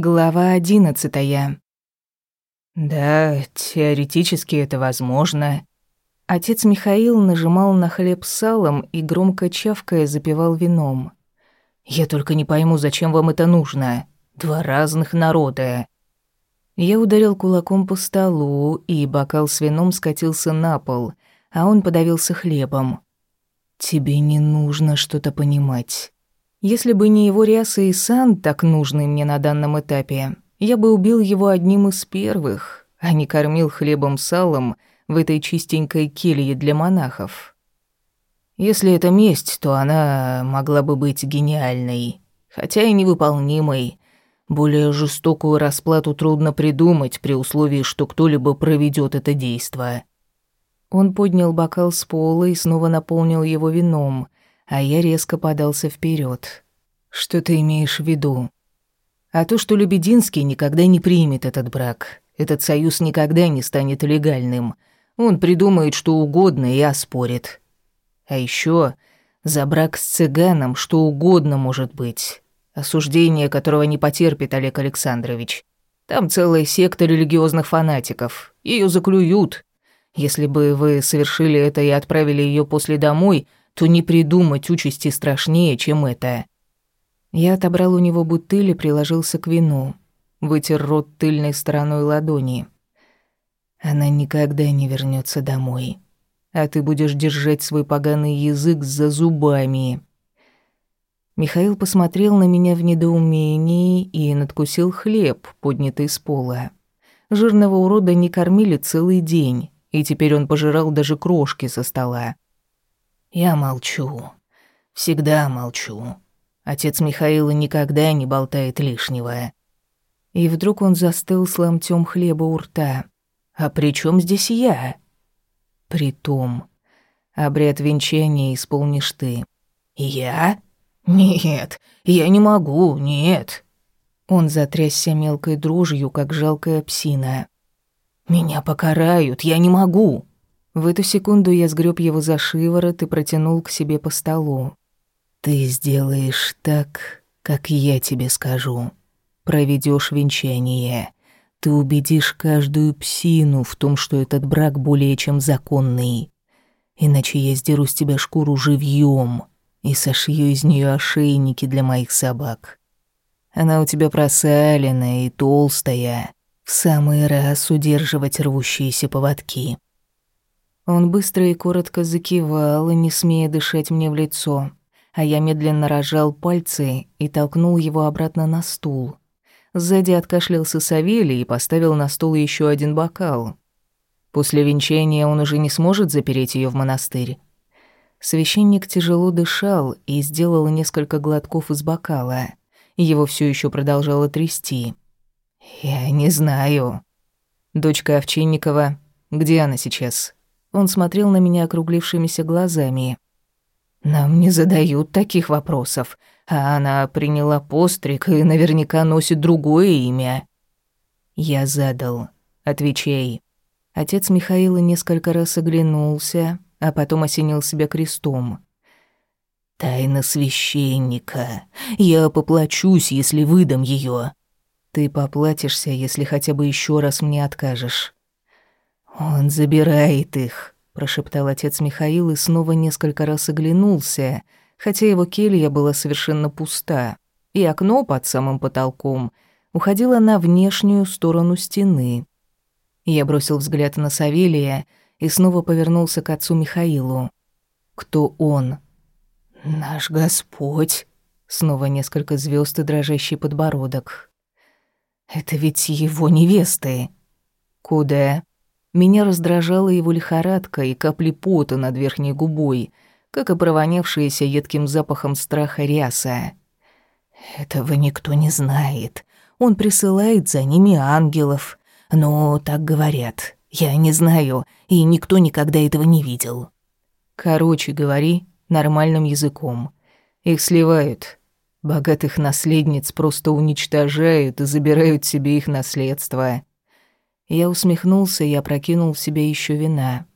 Глава одиннадцатая. Да, теоретически это возможно. Отец Михаил нажимал на хлеб с салом и громко чавкая запивал вином. Я только не пойму, зачем вам это нужно. Два разных народа. Я ударил кулаком по столу, и бокал с вином скатился на пол, а он подавился хлебом. Тебе не нужно что-то понимать. Если бы не его ряса и сан, так нужный мне на данном этапе, я бы убил его одним из первых, а не кормил хлебом-салом в этой чистенькой келье для монахов. Если это месть, то она могла бы быть гениальной, хотя и невыполнимой. Более жестокую расплату трудно придумать при условии, что кто-либо проведет это действо. Он поднял бокал с пола и снова наполнил его вином — а я резко подался вперед. «Что ты имеешь в виду?» «А то, что Лебединский никогда не примет этот брак. Этот союз никогда не станет легальным. Он придумает что угодно и оспорит. А еще за брак с цыганом что угодно может быть. Осуждение которого не потерпит Олег Александрович. Там целая секта религиозных фанатиков. Ее заклюют. Если бы вы совершили это и отправили ее после домой, то не придумать участи страшнее, чем это. Я отобрал у него бутыль и приложился к вину, вытер рот тыльной стороной ладони. Она никогда не вернется домой, а ты будешь держать свой поганый язык за зубами. Михаил посмотрел на меня в недоумении и надкусил хлеб, поднятый с пола. Жирного урода не кормили целый день, и теперь он пожирал даже крошки со стола. Я молчу. Всегда молчу. Отец Михаила никогда не болтает лишнего. И вдруг он застыл с ломтем хлеба у рта. А при чем здесь я? Притом, обряд венчания исполнишь ты. Я? Нет, я не могу, нет. Он затрясся мелкой дрожью, как жалкая псина. Меня покарают, я не могу. В эту секунду я сгреб его за шиворот и протянул к себе по столу. «Ты сделаешь так, как я тебе скажу. Проведешь венчание. Ты убедишь каждую псину в том, что этот брак более чем законный. Иначе я сдеру с тебя шкуру живьем и сошью из нее ошейники для моих собак. Она у тебя просаленная и толстая, в самый раз удерживать рвущиеся поводки». Он быстро и коротко закивал, не смея дышать мне в лицо, а я медленно рожал пальцы и толкнул его обратно на стул. Сзади откашлялся Савелий и поставил на стол еще один бокал. После венчания он уже не сможет запереть ее в монастырь. Священник тяжело дышал и сделал несколько глотков из бокала. Его все еще продолжало трясти. «Я не знаю». «Дочка Овчинникова, где она сейчас?» Он смотрел на меня округлившимися глазами. «Нам не задают таких вопросов, а она приняла постриг и наверняка носит другое имя». «Я задал. Отвечай». Отец Михаила несколько раз оглянулся, а потом осенил себя крестом. «Тайна священника. Я поплачусь, если выдам ее. Ты поплатишься, если хотя бы еще раз мне откажешь. «Он забирает их», — прошептал отец Михаил и снова несколько раз оглянулся, хотя его келья была совершенно пуста, и окно под самым потолком уходило на внешнюю сторону стены. Я бросил взгляд на Савелия и снова повернулся к отцу Михаилу. «Кто он?» «Наш Господь», — снова несколько звезд и дрожащий подбородок. «Это ведь его невесты». «Куда?» Меня раздражала его лихорадка и капли пота над верхней губой, как и провонявшаяся едким запахом страха ряса. «Этого никто не знает. Он присылает за ними ангелов. Но так говорят. Я не знаю, и никто никогда этого не видел». «Короче говори, нормальным языком. Их сливают. Богатых наследниц просто уничтожают и забирают себе их наследство. Я усмехнулся и опрокинул в себя еще вина.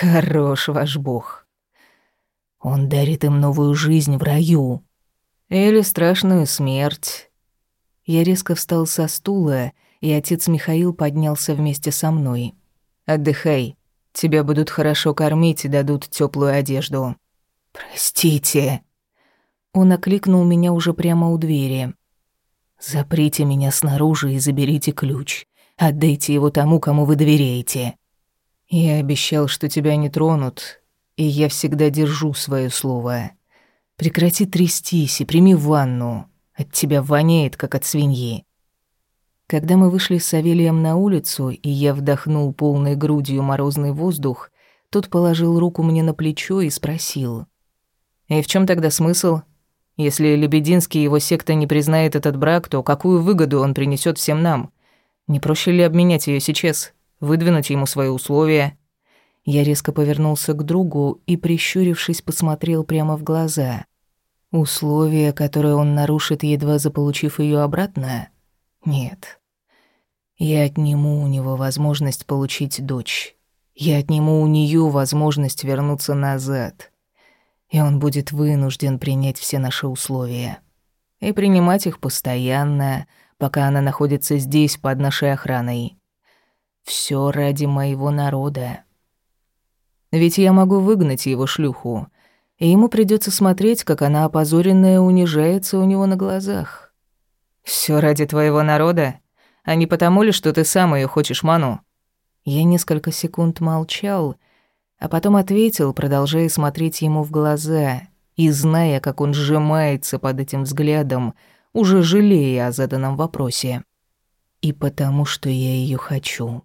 Хорош ваш бог. Он дарит им новую жизнь в раю. Или страшную смерть. Я резко встал со стула, и отец Михаил поднялся вместе со мной. «Отдыхай. Тебя будут хорошо кормить и дадут теплую одежду». «Простите». Он окликнул меня уже прямо у двери. «Заприте меня снаружи и заберите ключ. Отдайте его тому, кому вы доверяете». «Я обещал, что тебя не тронут, и я всегда держу свое слово. Прекрати трястись и прими ванну. От тебя воняет, как от свиньи». Когда мы вышли с Савелием на улицу, и я вдохнул полной грудью морозный воздух, тот положил руку мне на плечо и спросил. «И в чем тогда смысл? Если Лебединский и его секта не признает этот брак, то какую выгоду он принесет всем нам? Не проще ли обменять ее сейчас, выдвинуть ему свои условия?» Я резко повернулся к другу и, прищурившись, посмотрел прямо в глаза. Условия, которые он нарушит, едва заполучив ее обратно? Нет. Я отниму у него возможность получить дочь. Я отниму у нее возможность вернуться назад. И он будет вынужден принять все наши условия. И принимать их постоянно, пока она находится здесь под нашей охраной. Все ради моего народа. Ведь я могу выгнать его шлюху, и ему придется смотреть, как она опозоренная унижается у него на глазах. Все ради твоего народа? А не потому ли, что ты сам ее хочешь, Ману?» Я несколько секунд молчал, а потом ответил, продолжая смотреть ему в глаза и зная, как он сжимается под этим взглядом, уже жалея о заданном вопросе. «И потому, что я ее хочу».